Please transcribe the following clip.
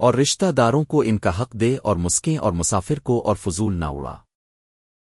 اور رشتہ داروں کو ان کا حق دے اور مسکیں اور مسافر کو اور فضول نہ اڑا۔